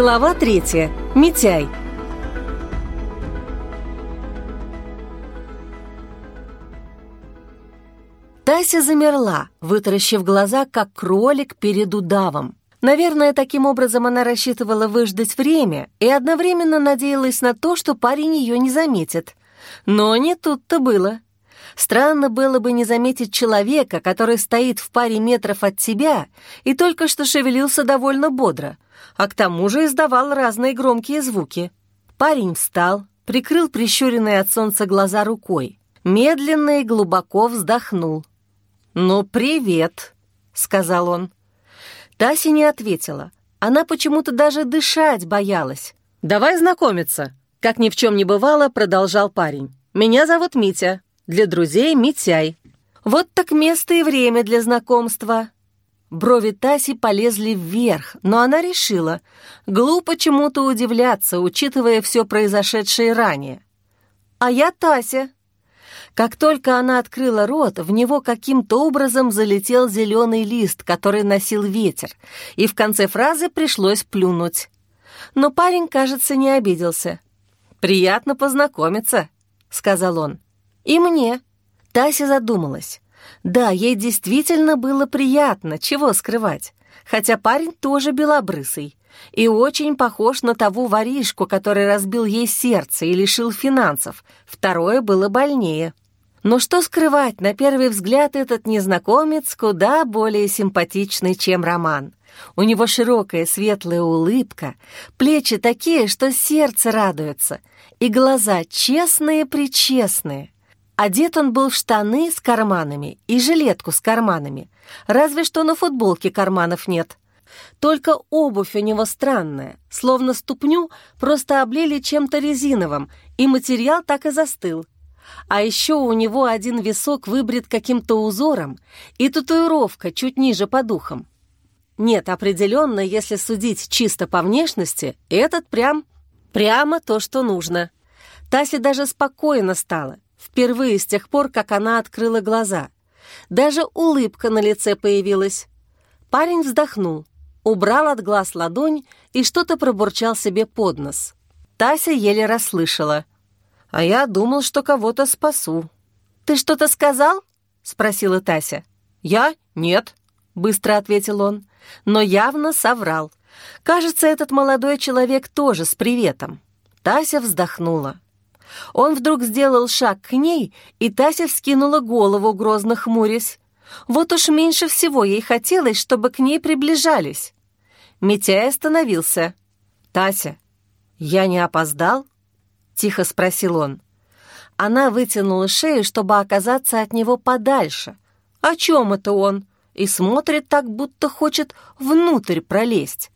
Глава третья. Митяй. Тася замерла, вытаращив глаза, как кролик перед удавом. Наверное, таким образом она рассчитывала выждать время и одновременно надеялась на то, что парень ее не заметит. Но не тут-то было. Странно было бы не заметить человека, который стоит в паре метров от тебя и только что шевелился довольно бодро, а к тому же издавал разные громкие звуки. Парень встал, прикрыл прищуренные от солнца глаза рукой, медленно и глубоко вздохнул. «Ну, привет», — сказал он. Тася не ответила. Она почему-то даже дышать боялась. «Давай знакомиться», — как ни в чем не бывало, продолжал парень. «Меня зовут Митя. Для друзей Митяй. Вот так место и время для знакомства. Брови Таси полезли вверх, но она решила, глупо чему-то удивляться, учитывая все произошедшее ранее. «А я Тася». Как только она открыла рот, в него каким-то образом залетел зеленый лист, который носил ветер, и в конце фразы пришлось плюнуть. Но парень, кажется, не обиделся. «Приятно познакомиться», — сказал он. «И мне». Тася задумалась. Да, ей действительно было приятно, чего скрывать. Хотя парень тоже белобрысый и очень похож на того воришку, который разбил ей сердце и лишил финансов. Второе было больнее. Но что скрывать, на первый взгляд этот незнакомец куда более симпатичный, чем Роман. У него широкая светлая улыбка, плечи такие, что сердце радуется, и глаза честные-причестные. Одет он был в штаны с карманами и жилетку с карманами, разве что на футболке карманов нет. Только обувь у него странная, словно ступню просто облили чем-то резиновым, и материал так и застыл. А еще у него один висок выбрит каким-то узором и татуировка чуть ниже по духам. Нет, определенно, если судить чисто по внешности, этот прям, прямо то, что нужно. Тасе даже спокойно стало, Впервые с тех пор, как она открыла глаза. Даже улыбка на лице появилась. Парень вздохнул, убрал от глаз ладонь и что-то пробурчал себе под нос. Тася еле расслышала. «А я думал, что кого-то спасу». «Ты что-то сказал?» — спросила Тася. «Я? Нет», — быстро ответил он, но явно соврал. Кажется, этот молодой человек тоже с приветом. Тася вздохнула. Он вдруг сделал шаг к ней, и Тася вскинула голову, грозно хмурясь. Вот уж меньше всего ей хотелось, чтобы к ней приближались. Митяй остановился. «Тася, я не опоздал?» — тихо спросил он. Она вытянула шею, чтобы оказаться от него подальше. О чем это он? И смотрит так, будто хочет внутрь пролезть.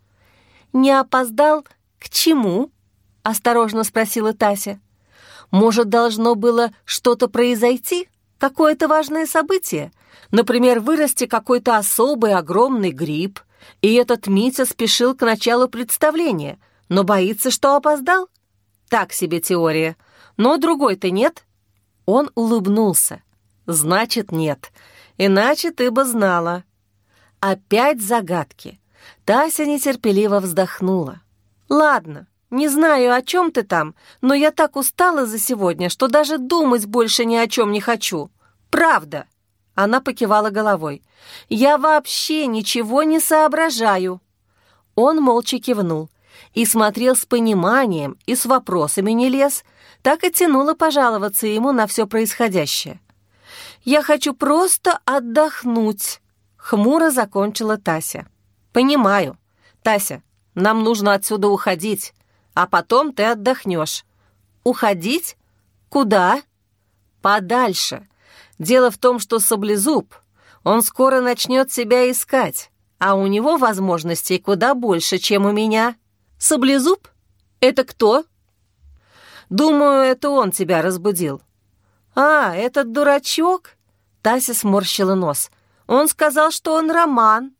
«Не опоздал? К чему?» — осторожно спросила Тася. Может, должно было что-то произойти? Какое-то важное событие? Например, вырасти какой-то особый огромный гриб, и этот Митя спешил к началу представления, но боится, что опоздал? Так себе теория. Но другой-то нет? Он улыбнулся. Значит, нет. Иначе ты бы знала. Опять загадки. Тася нетерпеливо вздохнула. Ладно, не знаю, о чем ты там, но я так устала за сегодня, что даже думать больше ни о чем не хочу. Правда!» Она покивала головой. «Я вообще ничего не соображаю!» Он молча кивнул и смотрел с пониманием, и с вопросами не лез, так и тянуло пожаловаться ему на все происходящее. «Я хочу просто отдохнуть», — хмуро закончила Тася. «Понимаю. Тася, нам нужно отсюда уходить а потом ты отдохнешь. Уходить? Куда? Подальше. Дело в том, что Саблезуб, он скоро начнет себя искать, а у него возможностей куда больше, чем у меня. Саблезуб? Это кто? Думаю, это он тебя разбудил. А, этот дурачок? Тася сморщила нос. Он сказал, что он Роман.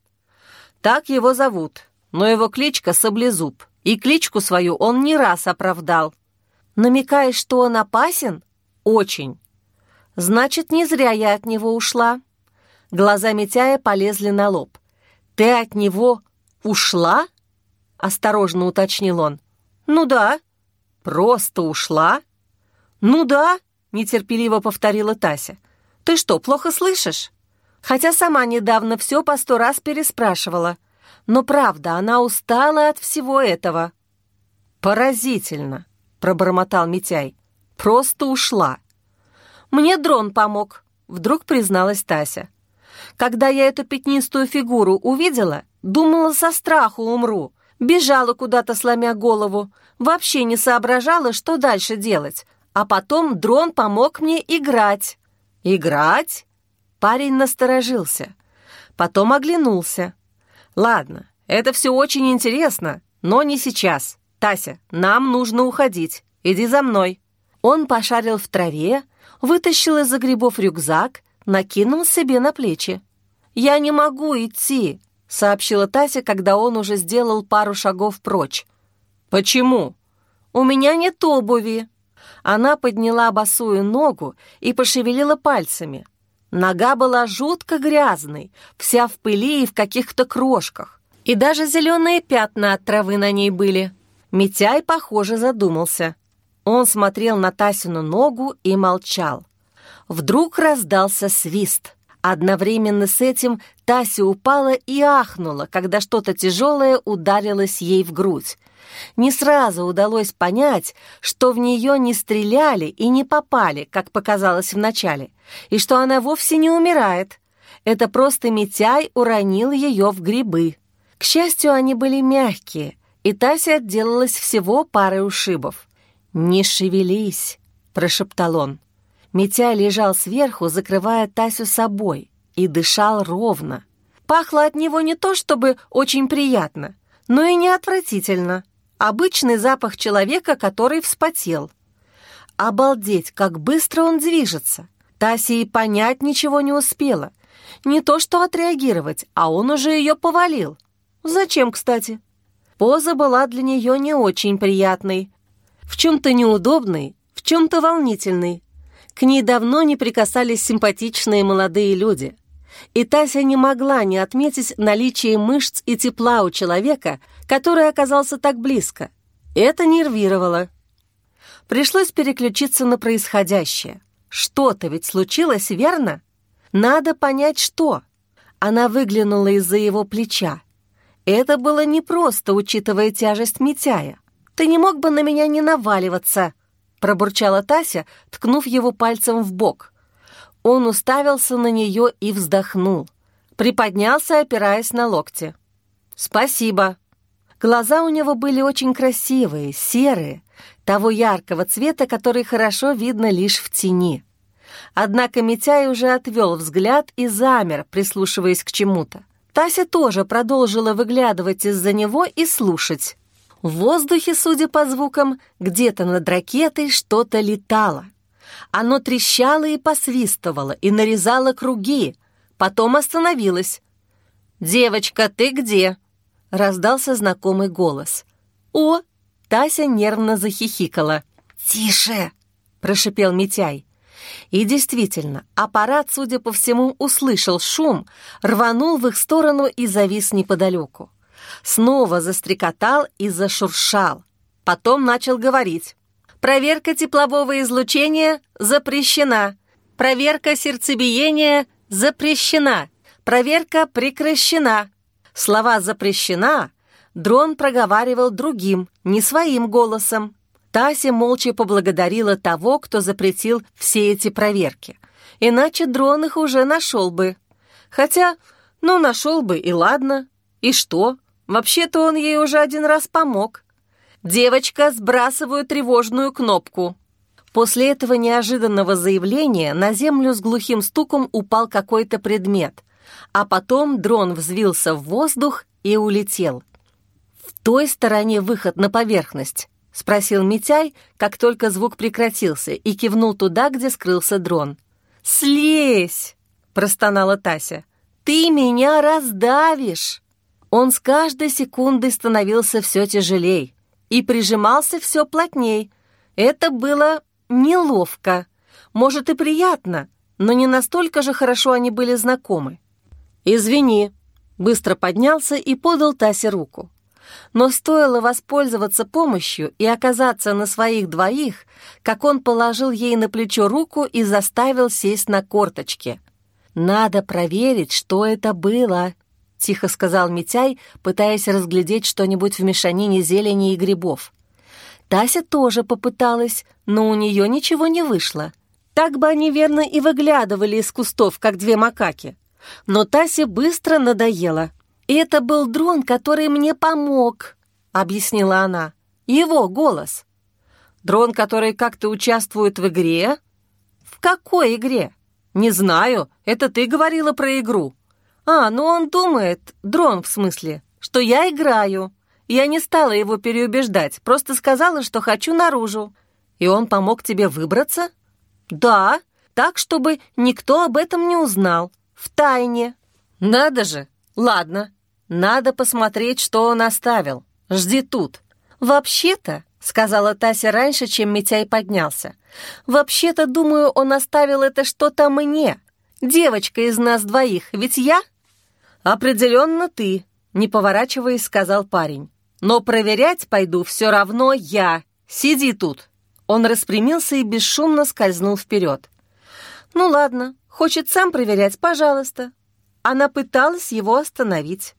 Так его зовут, но его кличка Саблезуб. И кличку свою он не раз оправдал. Намекаешь, что он опасен? Очень. Значит, не зря я от него ушла. Глаза Митяя полезли на лоб. Ты от него ушла? осторожно уточнил он. «Ну да». «Просто ушла?» «Ну да», — нетерпеливо повторила Тася. «Ты что, плохо слышишь?» Хотя сама недавно все по сто раз переспрашивала. Но правда, она устала от всего этого. «Поразительно», — пробормотал Митяй. «Просто ушла». «Мне дрон помог», — вдруг призналась Тася. «Когда я эту пятнистую фигуру увидела, думала, со страху умру. Бежала куда-то, сломя голову. Вообще не соображала, что дальше делать. А потом дрон помог мне играть». «Играть?» Парень насторожился. Потом оглянулся. «Ладно, это все очень интересно, но не сейчас. Тася, нам нужно уходить. Иди за мной». Он пошарил в траве, вытащил из-за грибов рюкзак, накинул себе на плечи. «Я не могу идти», — сообщила Тася, когда он уже сделал пару шагов прочь. «Почему?» «У меня нет обуви». Она подняла босую ногу и пошевелила пальцами. Нога была жутко грязной, вся в пыли и в каких-то крошках. И даже зеленые пятна от травы на ней были. Митяй, похоже, задумался. Он смотрел на Тасину ногу и молчал. Вдруг раздался свист. Одновременно с этим Тася упала и ахнула, когда что-то тяжелое ударилось ей в грудь. Не сразу удалось понять, что в нее не стреляли и не попали, как показалось вначале, и что она вовсе не умирает. Это просто Митяй уронил ее в грибы. К счастью, они были мягкие, и Тася отделалась всего парой ушибов. «Не шевелись», — прошептал он. Митяй лежал сверху, закрывая Тасю собой, и дышал ровно. Пахло от него не то чтобы очень приятно, но и не отвратительно. Обычный запах человека, который вспотел. Обалдеть, как быстро он движется. Тася и понять ничего не успела. Не то что отреагировать, а он уже ее повалил. Зачем, кстати? Поза была для нее не очень приятной. В чем-то неудобной, в чем-то волнительной. К ней давно не прикасались симпатичные молодые люди. И Тася не могла не отметить наличие мышц и тепла у человека, который оказался так близко. Это нервировало. Пришлось переключиться на происходящее. Что-то ведь случилось, верно? Надо понять, что. Она выглянула из-за его плеча. Это было непросто, учитывая тяжесть Митяя. «Ты не мог бы на меня не наваливаться?» Пробурчала Тася, ткнув его пальцем в бок. Он уставился на нее и вздохнул. Приподнялся, опираясь на локти. «Спасибо». Глаза у него были очень красивые, серые, того яркого цвета, который хорошо видно лишь в тени. Однако Митяй уже отвел взгляд и замер, прислушиваясь к чему-то. Тася тоже продолжила выглядывать из-за него и слушать. В воздухе, судя по звукам, где-то над ракетой что-то летало. Оно трещало и посвистывало, и нарезало круги. Потом остановилось. «Девочка, ты где?» — раздался знакомый голос. «О!» — Тася нервно захихикала. «Тише!» — прошипел Митяй. И действительно, аппарат, судя по всему, услышал шум, рванул в их сторону и завис неподалеку снова застрекотал и зашуршал. Потом начал говорить. «Проверка теплового излучения запрещена. Проверка сердцебиения запрещена. Проверка прекращена». Слова «запрещена» дрон проговаривал другим, не своим голосом. Тася молча поблагодарила того, кто запретил все эти проверки. Иначе дрон их уже нашел бы. Хотя, ну, нашел бы, и ладно. И что? Вообще-то он ей уже один раз помог. Девочка, сбрасываю тревожную кнопку. После этого неожиданного заявления на землю с глухим стуком упал какой-то предмет, а потом дрон взвился в воздух и улетел. «В той стороне выход на поверхность», — спросил Митяй, как только звук прекратился, и кивнул туда, где скрылся дрон. «Слезь!» — простонала Тася. «Ты меня раздавишь!» Он с каждой секундой становился все тяжелей и прижимался все плотней. Это было неловко, может и приятно, но не настолько же хорошо они были знакомы. «Извини», — быстро поднялся и подал Тасе руку. Но стоило воспользоваться помощью и оказаться на своих двоих, как он положил ей на плечо руку и заставил сесть на корточки. «Надо проверить, что это было», — тихо сказал Митяй, пытаясь разглядеть что-нибудь в мешанине зелени и грибов. Тася тоже попыталась, но у нее ничего не вышло. Так бы они верно и выглядывали из кустов, как две макаки. Но Тасе быстро надоело. «И это был дрон, который мне помог», — объяснила она. «Его голос». «Дрон, который как-то участвует в игре?» «В какой игре?» «Не знаю. Это ты говорила про игру». «А, ну он думает, дрон в смысле, что я играю. Я не стала его переубеждать, просто сказала, что хочу наружу. И он помог тебе выбраться?» «Да, так, чтобы никто об этом не узнал. В тайне». «Надо же! Ладно, надо посмотреть, что он оставил. Жди тут». «Вообще-то», — сказала Тася раньше, чем Митяй поднялся, «вообще-то, думаю, он оставил это что-то мне. Девочка из нас двоих, ведь я?» «Определенно ты», — не поворачиваясь, сказал парень. «Но проверять пойду все равно я. Сиди тут». Он распрямился и бесшумно скользнул вперед. «Ну ладно, хочет сам проверять, пожалуйста». Она пыталась его остановить.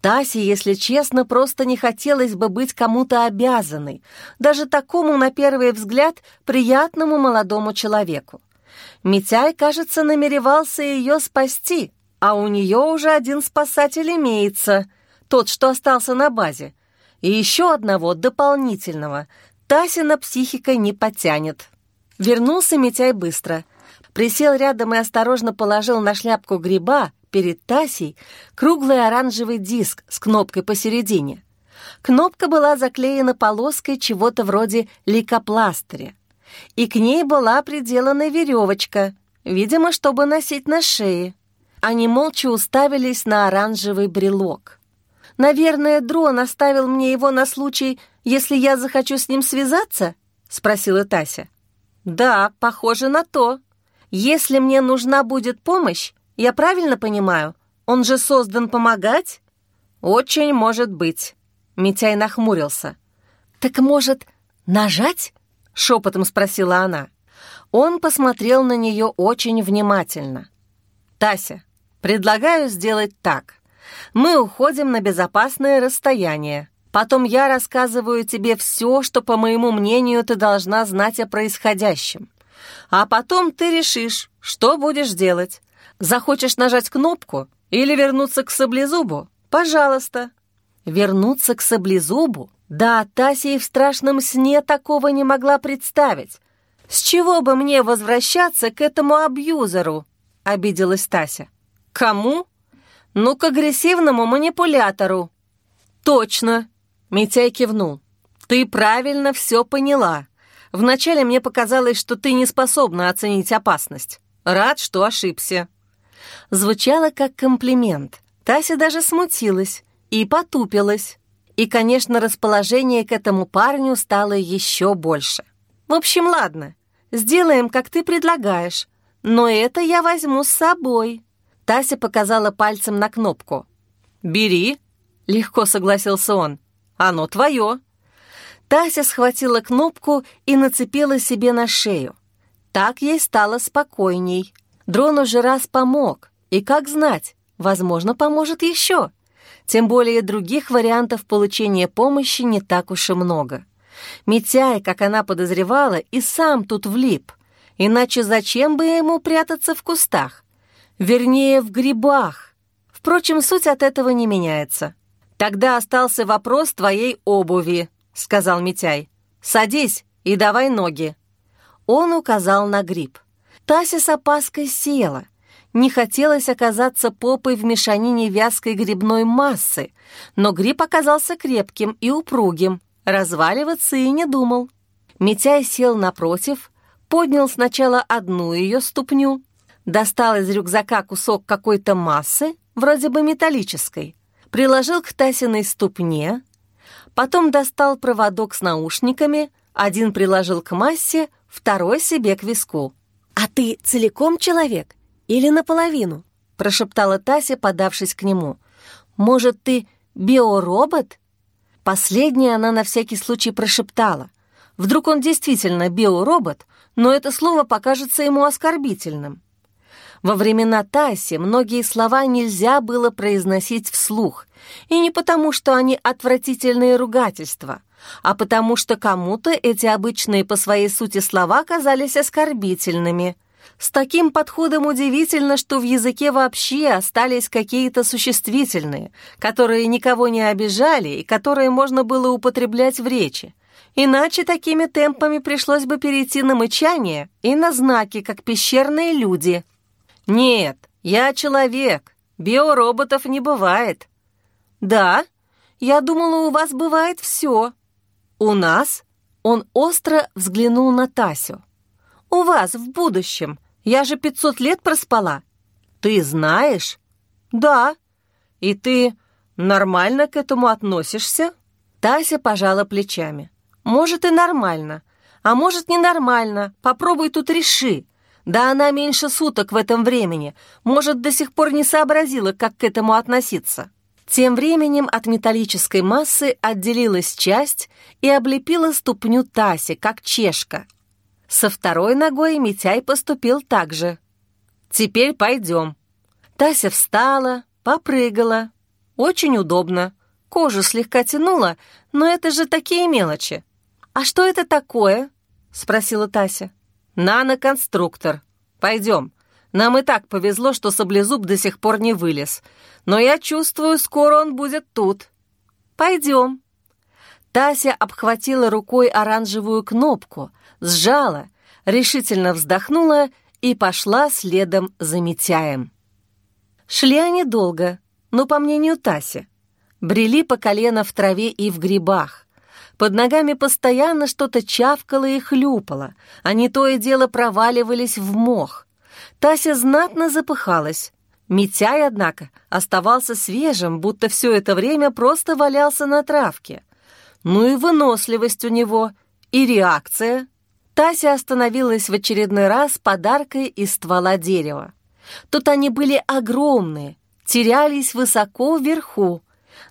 Тасе, если честно, просто не хотелось бы быть кому-то обязанной, даже такому, на первый взгляд, приятному молодому человеку. Митяй, кажется, намеревался ее спасти, а у нее уже один спасатель имеется, тот, что остался на базе, и еще одного дополнительного, Тасина психика не потянет. Вернулся Митяй быстро. Присел рядом и осторожно положил на шляпку гриба перед Тасей круглый оранжевый диск с кнопкой посередине. Кнопка была заклеена полоской чего-то вроде лейкопластыря. И к ней была приделана веревочка, видимо, чтобы носить на шее. Они молча уставились на оранжевый брелок. Наверное, дрон оставил мне его на случай, если я захочу с ним связаться?» — спросила Тася. «Да, похоже на то. Если мне нужна будет помощь, я правильно понимаю, он же создан помогать?» «Очень может быть», — Митяй нахмурился. «Так, может, нажать?» — шепотом спросила она. Он посмотрел на нее очень внимательно. «Тася, предлагаю сделать так. Мы уходим на безопасное расстояние. Потом я рассказываю тебе все, что, по моему мнению, ты должна знать о происходящем. А потом ты решишь, что будешь делать. Захочешь нажать кнопку или вернуться к саблезубу? Пожалуйста. Вернуться к саблезубу? Да, Тася и в страшном сне такого не могла представить. С чего бы мне возвращаться к этому абьюзеру? Обиделась Тася. Кому? Ну, к агрессивному манипулятору. Точно, Митяй кивнул. «Ты правильно все поняла. Вначале мне показалось, что ты не способна оценить опасность. Рад, что ошибся». Звучало как комплимент. Тася даже смутилась и потупилась. И, конечно, расположение к этому парню стало еще больше. «В общем, ладно, сделаем, как ты предлагаешь, но это я возьму с собой». Тася показала пальцем на кнопку. «Бери», — легко согласился он. Оно твое». Тася схватила кнопку и нацепила себе на шею. Так ей стало спокойней. Дрон уже раз помог, и как знать, возможно, поможет еще. Тем более других вариантов получения помощи не так уж и много. Митяй, как она подозревала, и сам тут влип. Иначе зачем бы ему прятаться в кустах? Вернее, в грибах. Впрочем, суть от этого не меняется. «Тогда остался вопрос твоей обуви», — сказал Митяй. «Садись и давай ноги». Он указал на гриб. Тася с опаской села. Не хотелось оказаться попой в мешанине вязкой грибной массы, но гриб оказался крепким и упругим, разваливаться и не думал. Митяй сел напротив, поднял сначала одну ее ступню, достал из рюкзака кусок какой-то массы, вроде бы металлической, приложил к Тасиной ступне, потом достал проводок с наушниками, один приложил к массе, второй себе к виску. «А ты целиком человек или наполовину?» прошептала Тася, подавшись к нему. «Может, ты биоробот?» Последнее она на всякий случай прошептала. Вдруг он действительно биоробот, но это слово покажется ему оскорбительным. Во времена Таси многие слова нельзя было произносить вслух, и не потому, что они отвратительные ругательства, а потому что кому-то эти обычные по своей сути слова казались оскорбительными. С таким подходом удивительно, что в языке вообще остались какие-то существительные, которые никого не обижали и которые можно было употреблять в речи. Иначе такими темпами пришлось бы перейти на мычание и на знаки, как пещерные люди. Нет, я человек, биороботов не бывает. Да, я думала, у вас бывает все. У нас? Он остро взглянул на Тасю. У вас в будущем. Я же пятьсот лет проспала. Ты знаешь? Да. И ты нормально к этому относишься? Тася пожала плечами. Может, и нормально. А может, ненормально. Попробуй тут реши. Да она меньше суток в этом времени. Может, до сих пор не сообразила, как к этому относиться. Тем временем от металлической массы отделилась часть и облепила ступню Таси, как чешка. Со второй ногой Митяй поступил так же. «Теперь пойдем». Тася встала, попрыгала. Очень удобно. Кожу слегка тянула, но это же такие мелочи. «А что это такое?» — спросила Тася. «Наноконструктор. Пойдем. Нам и так повезло, что саблезуб до сих пор не вылез. Но я чувствую, скоро он будет тут. Пойдем». Тася обхватила рукой оранжевую кнопку, сжала, решительно вздохнула и пошла следом за Митяем. Шли они долго, но, по мнению Таси, брели по колено в траве и в грибах. Под ногами постоянно что-то чавкало и хлюпало, не то и дело проваливались в мох. Тася знатно запыхалась. Митяй, однако, оставался свежим, будто все это время просто валялся на травке. Ну и выносливость у него, и реакция. Тася остановилась в очередной раз подаркой из ствола дерева. Тут они были огромные, терялись высоко вверху,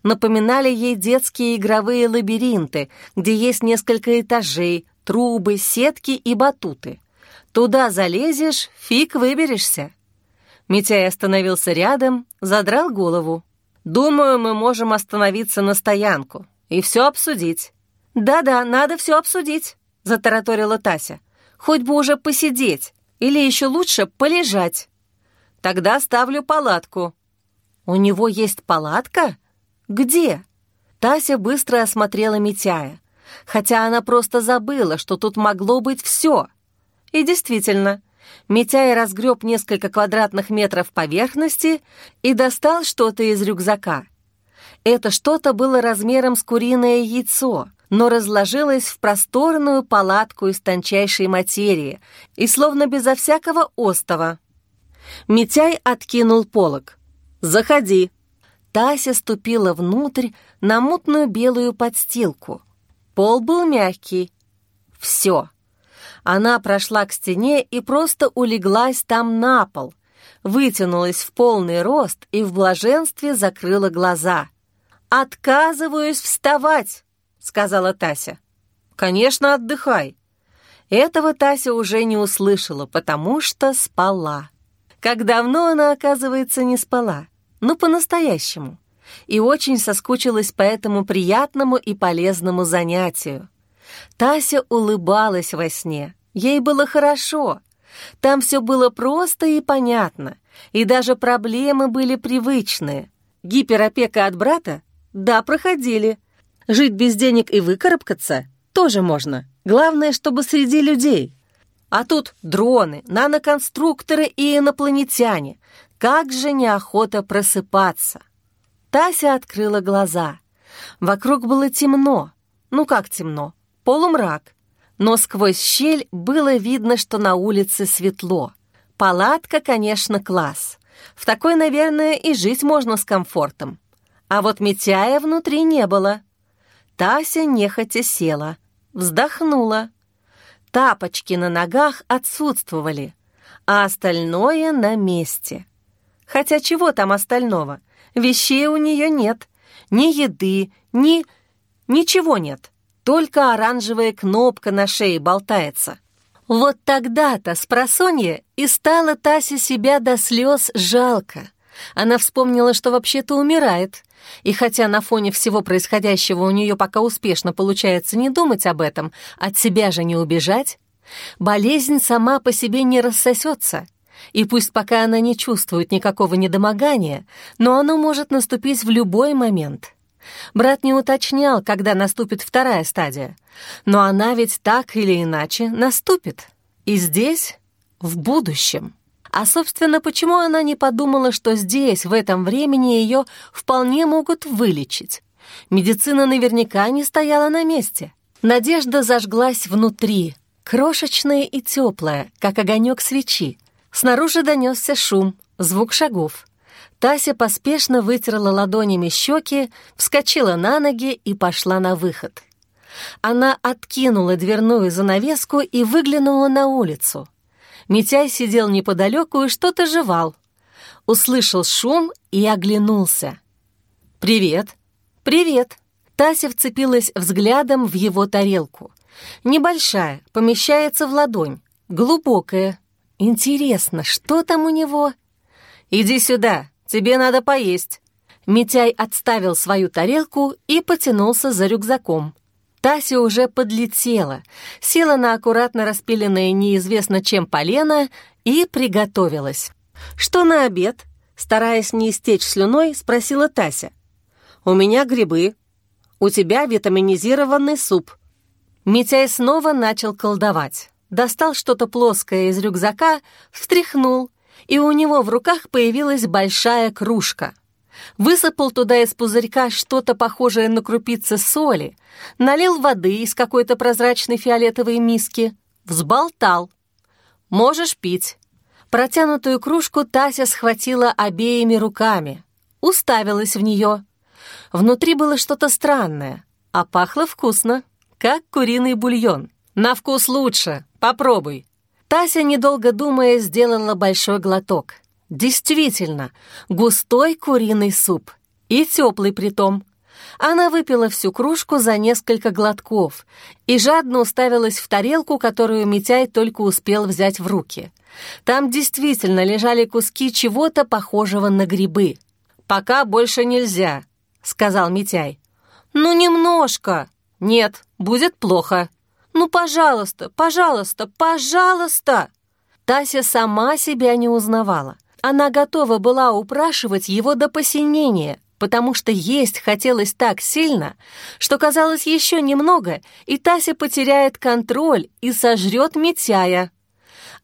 напоминали ей детские игровые лабиринты, где есть несколько этажей, трубы, сетки и батуты. Туда залезешь, фиг выберешься. Митяй остановился рядом, задрал голову. «Думаю, мы можем остановиться на стоянку и все обсудить». «Да-да, надо все обсудить», — затараторила Тася. «Хоть бы уже посидеть, или еще лучше полежать». «Тогда ставлю палатку». «У него есть палатка?» «Где?» Тася быстро осмотрела Митяя, хотя она просто забыла, что тут могло быть все. И действительно, Митяй разгреб несколько квадратных метров поверхности и достал что-то из рюкзака. Это что-то было размером с куриное яйцо, но разложилось в просторную палатку из тончайшей материи и словно безо всякого остова. Митяй откинул полог. «Заходи», Тася ступила внутрь на мутную белую подстилку. Пол был мягкий. Все. Она прошла к стене и просто улеглась там на пол, вытянулась в полный рост и в блаженстве закрыла глаза. «Отказываюсь вставать», — сказала Тася. «Конечно, отдыхай». Этого Тася уже не услышала, потому что спала. Как давно она, оказывается, не спала но по-настоящему, и очень соскучилась по этому приятному и полезному занятию. Тася улыбалась во сне, ей было хорошо. Там все было просто и понятно, и даже проблемы были привычные. Гиперопека от брата? Да, проходили. Жить без денег и выкарабкаться? Тоже можно. Главное, чтобы среди людей. А тут дроны, наноконструкторы и инопланетяне. Как же неохота просыпаться! Тася открыла глаза. Вокруг было темно. Ну как темно? Полумрак. Но сквозь щель было видно, что на улице светло. Палатка, конечно, класс. В такой, наверное, и жить можно с комфортом. А вот Митяя внутри не было. Тася нехотя села, вздохнула. Тапочки на ногах отсутствовали, а остальное на месте. Хотя чего там остального? Вещей у нее нет. Ни еды, ни... Ничего нет, только оранжевая кнопка на шее болтается. Вот тогда-то с просонья и стала Тася себя до слез жалко. Она вспомнила, что вообще-то умирает. И хотя на фоне всего происходящего у нее пока успешно получается не думать об этом, от себя же не убежать, болезнь сама по себе не рассосется. И пусть пока она не чувствует никакого недомогания, но оно может наступить в любой момент. Брат не уточнял, когда наступит вторая стадия, но она ведь так или иначе наступит. И здесь, в будущем. А, собственно, почему она не подумала, что здесь, в этом времени, ее вполне могут вылечить? Медицина наверняка не стояла на месте. Надежда зажглась внутри, крошечная и теплая, как огонек свечи. Снаружи донесся шум, звук шагов. Тася поспешно вытерла ладонями щеки, вскочила на ноги и пошла на выход. Она откинула дверную занавеску и выглянула на улицу. Митяй сидел неподалеку и что-то жевал. Услышал шум и оглянулся. «Привет!» «Привет!» Тася вцепилась взглядом в его тарелку. Небольшая, помещается в ладонь, глубокая. Интересно, что там у него? «Иди сюда, тебе надо поесть». Митяй отставил свою тарелку и потянулся за рюкзаком. Тася уже подлетела, села на аккуратно распиленное неизвестно чем полено и приготовилась. «Что на обед?» Стараясь не истечь слюной, спросила Тася. «У меня грибы. У тебя витаминизированный суп». Митяй снова начал колдовать. Достал что-то плоское из рюкзака, встряхнул, и у него в руках появилась большая кружка — высыпал туда из пузырька что-то похожее на крупицы соли, налил воды из какой-то прозрачной фиолетовой миски, взболтал. «Можешь пить». Протянутую кружку Тася схватила обеими руками, уставилась в нее. Внутри было что-то странное, а пахло вкусно, как куриный бульон. «На вкус лучше, попробуй». Тася, недолго думая, сделала большой глоток — Действительно, густой куриный суп. И теплый притом. Она выпила всю кружку за несколько глотков и жадно уставилась в тарелку, которую Митяй только успел взять в руки. Там действительно лежали куски чего-то похожего на грибы. «Пока больше нельзя», — сказал Митяй. «Ну, немножко». «Нет, будет плохо». «Ну, пожалуйста, пожалуйста, пожалуйста!» Тася сама себя не узнавала. Она готова была упрашивать его до посинения, потому что есть хотелось так сильно, что казалось еще немного, и Тася потеряет контроль и сожрет Митяя.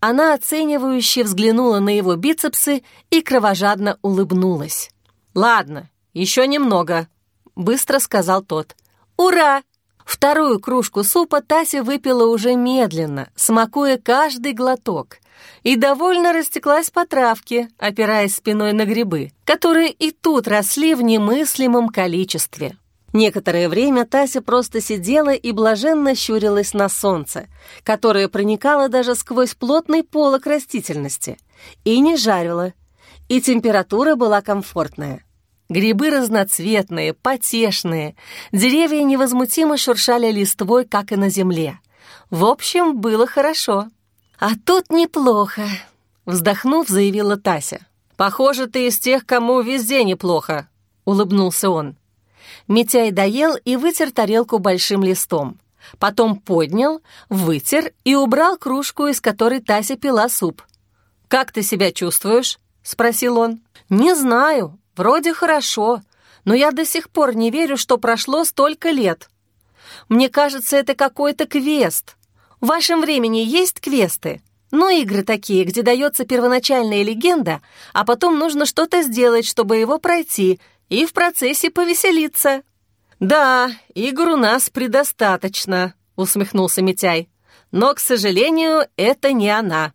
Она оценивающе взглянула на его бицепсы и кровожадно улыбнулась. «Ладно, еще немного», — быстро сказал тот. «Ура!» Вторую кружку супа Тася выпила уже медленно, смакуя каждый глоток — и довольно растеклась по травке, опираясь спиной на грибы, которые и тут росли в немыслимом количестве. Некоторое время Тася просто сидела и блаженно щурилась на солнце, которое проникало даже сквозь плотный полок растительности, и не жарило, и температура была комфортная. Грибы разноцветные, потешные, деревья невозмутимо шуршали листвой, как и на земле. В общем, было хорошо. «А тут неплохо», — вздохнув, заявила Тася. «Похоже, ты из тех, кому везде неплохо», — улыбнулся он. Митяй доел и вытер тарелку большим листом. Потом поднял, вытер и убрал кружку, из которой Тася пила суп. «Как ты себя чувствуешь?» — спросил он. «Не знаю, вроде хорошо, но я до сих пор не верю, что прошло столько лет. Мне кажется, это какой-то квест. В вашем времени есть квесты? Ну, игры такие, где дается первоначальная легенда, а потом нужно что-то сделать, чтобы его пройти, и в процессе повеселиться». «Да, игр у нас предостаточно», — усмехнулся Митяй. «Но, к сожалению, это не она».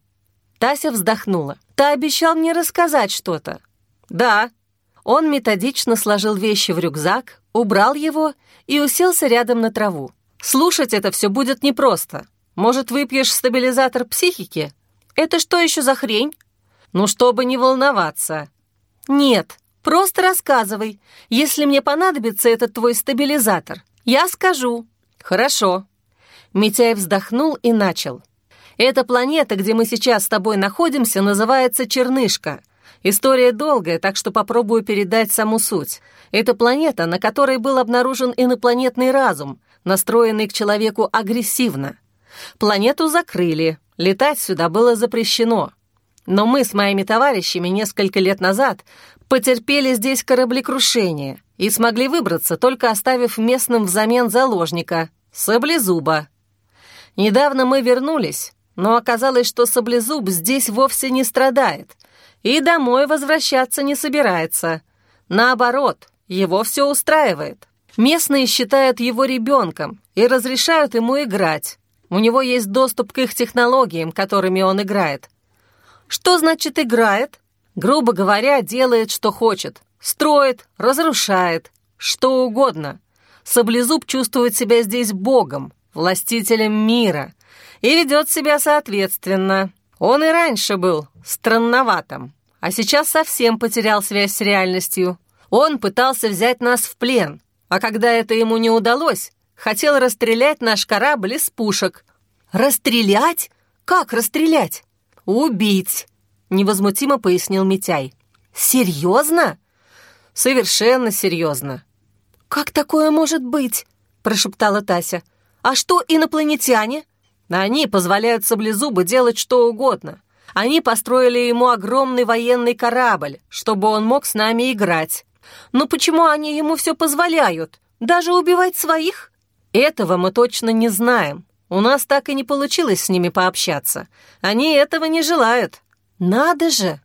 Тася вздохнула. «Ты обещал мне рассказать что-то». «Да». Он методично сложил вещи в рюкзак, убрал его и уселся рядом на траву. «Слушать это все будет непросто. Может, выпьешь стабилизатор психики? Это что еще за хрень? Ну, чтобы не волноваться. Нет, просто рассказывай, если мне понадобится этот твой стабилизатор. «Я скажу». «Хорошо». Митяй вздохнул и начал. «Эта планета, где мы сейчас с тобой находимся, называется Чернышка. История долгая, так что попробую передать саму суть. Это планета, на которой был обнаружен инопланетный разум, настроенный к человеку агрессивно. Планету закрыли, летать сюда было запрещено. Но мы с моими товарищами несколько лет назад потерпели здесь кораблекрушение и смогли выбраться, только оставив местным взамен заложника, Саблезуба. Недавно мы вернулись, но оказалось, что Саблезуб здесь вовсе не страдает и домой возвращаться не собирается. Наоборот, его все устраивает. Местные считают его ребенком и разрешают ему играть. У него есть доступ к их технологиям, которыми он играет. Что значит «играет»? Грубо говоря, делает, что хочет. Строит, разрушает, что угодно. Саблезуб чувствует себя здесь богом, властителем мира, и ведет себя соответственно. Он и раньше был странноватым, а сейчас совсем потерял связь с реальностью. Он пытался взять нас в плен, а когда это ему не удалось, хотел расстрелять наш корабль из пушек. «Расстрелять? Как расстрелять?» «Убить», — невозмутимо пояснил Митяй. «Серьезно?» «Совершенно серьезно». «Как такое может быть?» — прошептала Тася. «А что инопланетяне?» «Они позволяют Саблезубу делать что угодно. Они построили ему огромный военный корабль, чтобы он мог с нами играть. Но почему они ему все позволяют? Даже убивать своих?» «Этого мы точно не знаем. У нас так и не получилось с ними пообщаться. Они этого не желают». «Надо же!»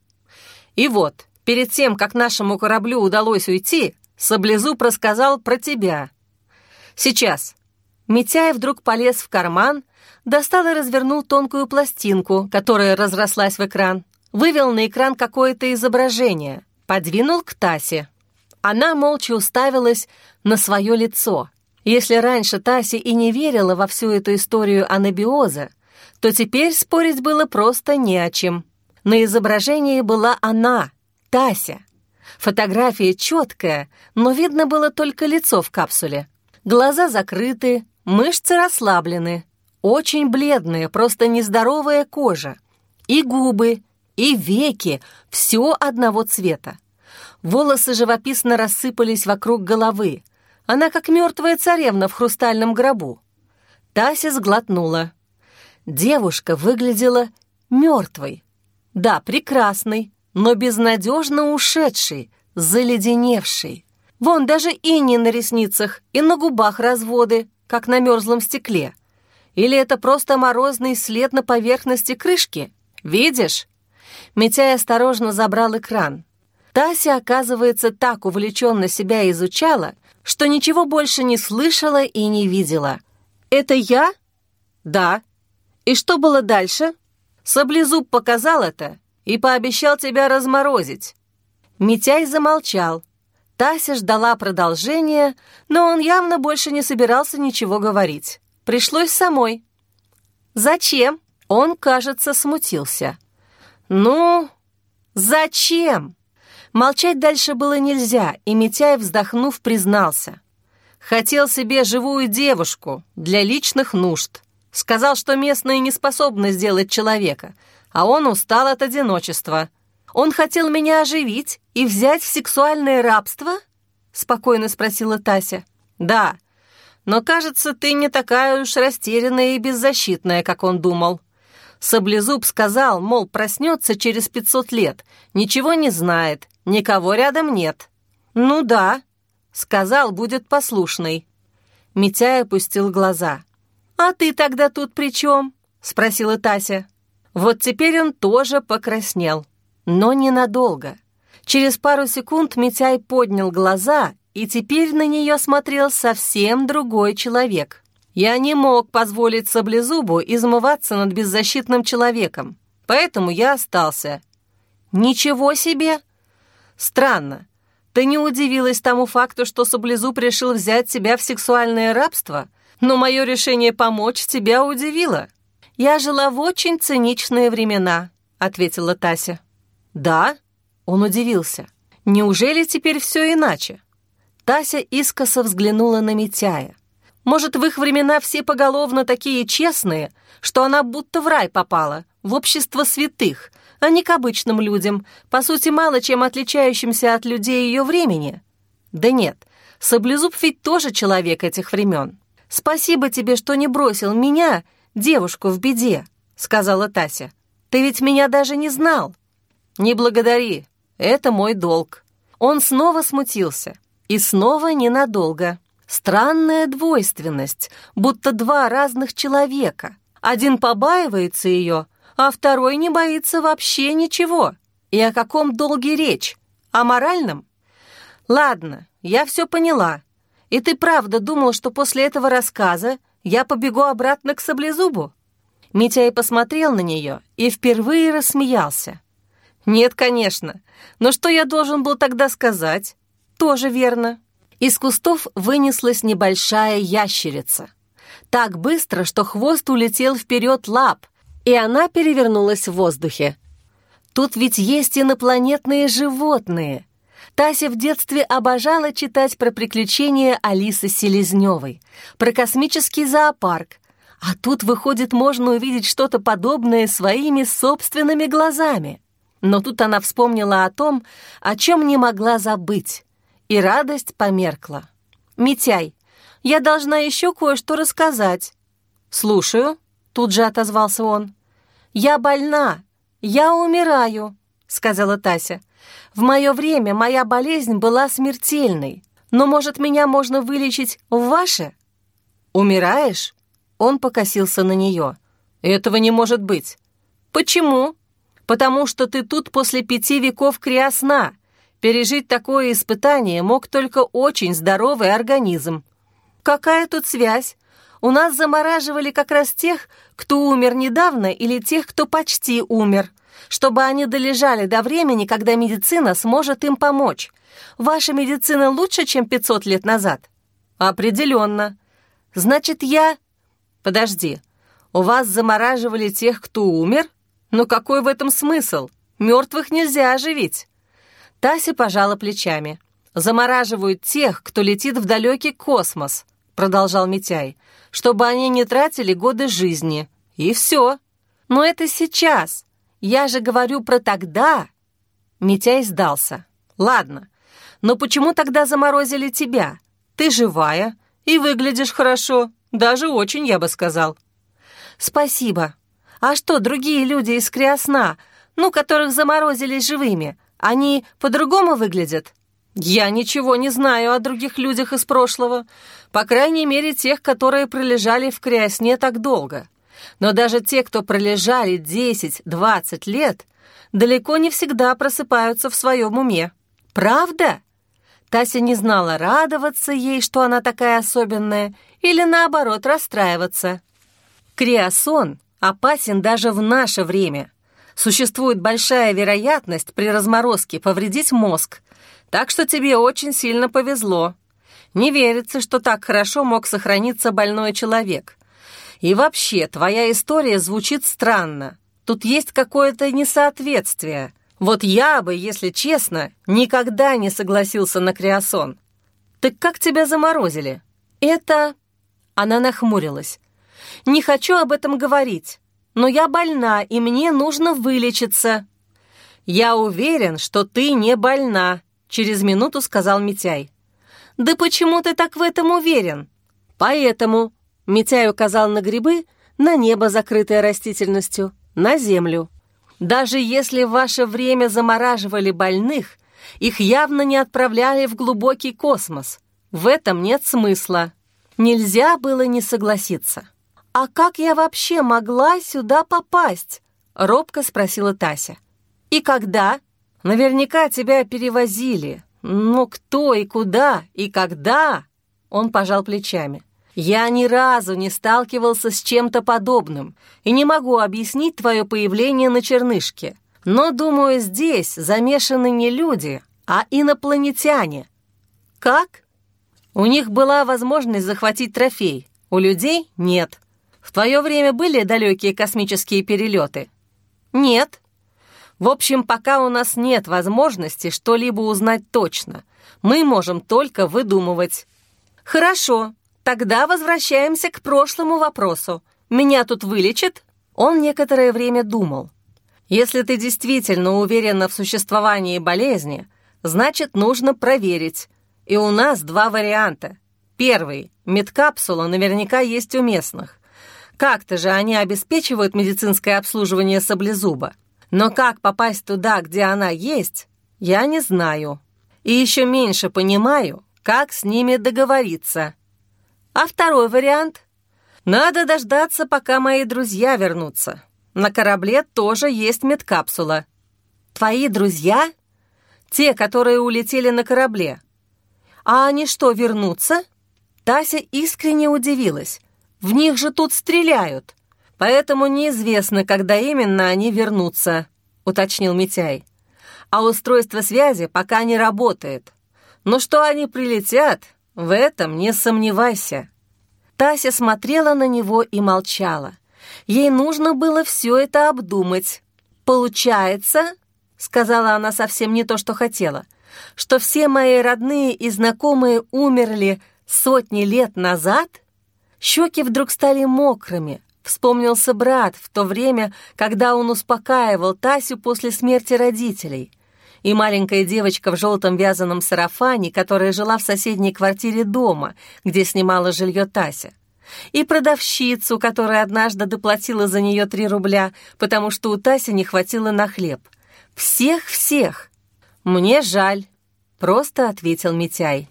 «И вот, перед тем, как нашему кораблю удалось уйти, Саблезуб рассказал про тебя. Сейчас». Митяй вдруг полез в карман, достал и развернул тонкую пластинку, которая разрослась в экран, вывел на экран какое-то изображение, подвинул к Тасе. Она молча уставилась на свое лицо. Если раньше Тася и не верила во всю эту историю анабиоза, то теперь спорить было просто не о чем. На изображении была она, Тася. Фотография четкая, но видно было только лицо в капсуле. Глаза закрыты, мышцы расслаблены, очень бледная, просто нездоровая кожа. И губы, и веки, все одного цвета. Волосы живописно рассыпались вокруг головы. Она как мертвая царевна в хрустальном гробу. Тася сглотнула. Девушка выглядела мертвой. Да, прекрасной, но безнадежно ушедшей, заледеневшей. Вон даже ини на ресницах и на губах разводы, как на мерзлом стекле. Или это просто морозный след на поверхности крышки? Видишь?» Митяй осторожно забрал экран. Тася, оказывается, так увлеченно себя изучала, что ничего больше не слышала и не видела. «Это я?» «Да». «И что было дальше?» «Саблезуб показал это и пообещал тебя разморозить». Митяй замолчал. Тася ждала продолжения, но он явно больше не собирался ничего говорить. Пришлось самой. Зачем? Он, кажется, смутился. Ну, зачем? Молчать дальше было нельзя, и Митяй, вздохнув, признался. Хотел себе живую девушку для личных нужд. Сказал, что местные не способны сделать человека, а он устал от одиночества. Он хотел меня оживить и взять в сексуальное рабство? Спокойно спросила Тася. Да, но, кажется, ты не такая уж растерянная и беззащитная, как он думал. Саблезуб сказал, мол, проснется через пятьсот лет, ничего не знает, никого рядом нет. Ну да, сказал, будет послушный. Митяй опустил глаза. «А ты тогда тут при чем?» — спросила Тася. Вот теперь он тоже покраснел, но ненадолго. Через пару секунд Митяй поднял глаза и теперь на нее смотрел совсем другой человек. Я не мог позволить Саблезубу измываться над беззащитным человеком, поэтому я остался. Ничего себе! Странно. Ты не удивилась тому факту, что Саблезуб решил взять тебя в сексуальное рабство? Но мое решение помочь тебя удивило. Я жила в очень циничные времена, ответила Тася. Да? Он удивился. Неужели теперь все иначе? Тася искоса взглянула на Митяя. Может, в их времена все поголовно такие честные, что она будто в рай попала, в общество святых, а не к обычным людям, по сути, мало чем отличающимся от людей ее времени? Да нет, Саблезуб ведь тоже человек этих времен. Спасибо тебе, что не бросил меня, девушку в беде, сказала Тася. Ты ведь меня даже не знал. Не благодари, это мой долг. Он снова смутился. И снова ненадолго. Странная двойственность, будто два разных человека. Один побаивается ее, а второй не боится вообще ничего. И о каком долге речь? О моральном? Ладно, я все поняла. И ты правда думал, что после этого рассказа я побегу обратно к Саблезубу? Митяй посмотрел на нее и впервые рассмеялся. «Нет, конечно. Но что я должен был тогда сказать?» «Тоже верно». Из кустов вынеслась небольшая ящерица. Так быстро, что хвост улетел вперед лап, и она перевернулась в воздухе. Тут ведь есть инопланетные животные. Тася в детстве обожала читать про приключения Алисы Селезневой, про космический зоопарк, а тут, выходит, можно увидеть что-то подобное своими собственными глазами. Но тут она вспомнила о том, о чем не могла забыть, и радость померкла. «Митяй, я должна еще кое-что рассказать». «Слушаю», — тут же отозвался он. «Я больна, я умираю», — сказала Тася. «В мое время моя болезнь была смертельной, но, может, меня можно вылечить в ваше?» «Умираешь?» Он покосился на нее. «Этого не может быть». «Почему?» «Потому что ты тут после пяти веков криосна. Пережить такое испытание мог только очень здоровый организм». «Какая тут связь? У нас замораживали как раз тех, кто умер недавно или тех, кто почти умер, чтобы они долежали до времени, когда медицина сможет им помочь. Ваша медицина лучше, чем 500 лет назад?» «Определенно. Значит, я Подожди, у вас замораживали тех, кто умер? Но какой в этом смысл? Мертвых нельзя оживить. Тася пожала плечами. «Замораживают тех, кто летит в далекий космос», — продолжал Митяй, «чтобы они не тратили годы жизни. И все. Но это сейчас. Я же говорю про тогда». Митяй сдался. «Ладно, но почему тогда заморозили тебя? Ты живая и выглядишь хорошо. Даже очень, я бы сказал. Спасибо. А что, другие люди из Криосна, ну, которых заморозили живыми, они по-другому выглядят? Я ничего не знаю о других людях из прошлого. По крайней мере, тех, которые пролежали в Криосне так долго. Но даже те, кто пролежали 10-20 лет, далеко не всегда просыпаются в своем уме. Правда? Тася не знала, радоваться ей, что она такая особенная, или наоборот расстраиваться. Криосон опасен даже в наше время. Существует большая вероятность при разморозке повредить мозг, так что тебе очень сильно повезло. Не верится, что так хорошо мог сохраниться больной человек. И вообще, твоя история звучит странно. Тут есть какое-то несоответствие. Вот я бы, если честно, никогда не согласился на криосон. Так как тебя заморозили? Это... Она нахмурилась. Не хочу об этом говорить, но я больна, и мне нужно вылечиться. Я уверен, что ты не больна, через минуту сказал Митяй. Да почему ты так в этом уверен? Поэтому, Митяй указал на грибы, на небо, закрытое растительностью, на землю. Даже если в ваше время замораживали больных, их явно не отправляли в глубокий космос. В этом нет смысла. Нельзя было не согласиться. «А как я вообще могла сюда попасть?» — робко спросила Тася. «И когда?» «Наверняка тебя перевозили. Но кто и куда и когда?» Он пожал плечами. Я ни разу не сталкивался с чем-то подобным и не могу объяснить твое появление на чернышке. Но, думаю, здесь замешаны не люди, а инопланетяне. Как? У них была возможность захватить трофей, у людей нет. В твое время были далекие космические перелеты? Нет. В общем, пока у нас нет возможности что-либо узнать точно, мы можем только выдумывать. Хорошо, тогда возвращаемся к прошлому вопросу. Меня тут вылечат?» Он некоторое время думал. «Если ты действительно уверена в существовании болезни, значит, нужно проверить. И у нас два варианта. Первый — медкапсула наверняка есть у местных. Как-то же они обеспечивают медицинское обслуживание саблезуба. Но как попасть туда, где она есть, я не знаю. И еще меньше понимаю, как с ними договориться. А второй вариант? Надо дождаться, пока мои друзья вернутся. На корабле тоже есть медкапсула. Твои друзья? Те, которые улетели на корабле. А они что, вернутся? Тася искренне удивилась. В них же тут стреляют. Поэтому неизвестно, когда именно они вернутся, уточнил Митяй. А устройство связи пока не работает. Но что они прилетят, в этом не сомневайся. Тася смотрела на него и молчала. Ей нужно было все это обдумать. «Получается», — сказала она совсем не то, что хотела, «что все мои родные и знакомые умерли сотни лет назад?» Щеки вдруг стали мокрыми. Вспомнился брат в то время, когда он успокаивал Тасю после смерти родителей. И маленькая девочка в желтом вязаном сарафане, которая жила в соседней квартире дома, где снимала жилье Тася. И продавщицу, которая однажды доплатила за нее три рубля, потому что у Таси не хватило на хлеб. Всех-всех. «Мне жаль», — просто ответил Митяй.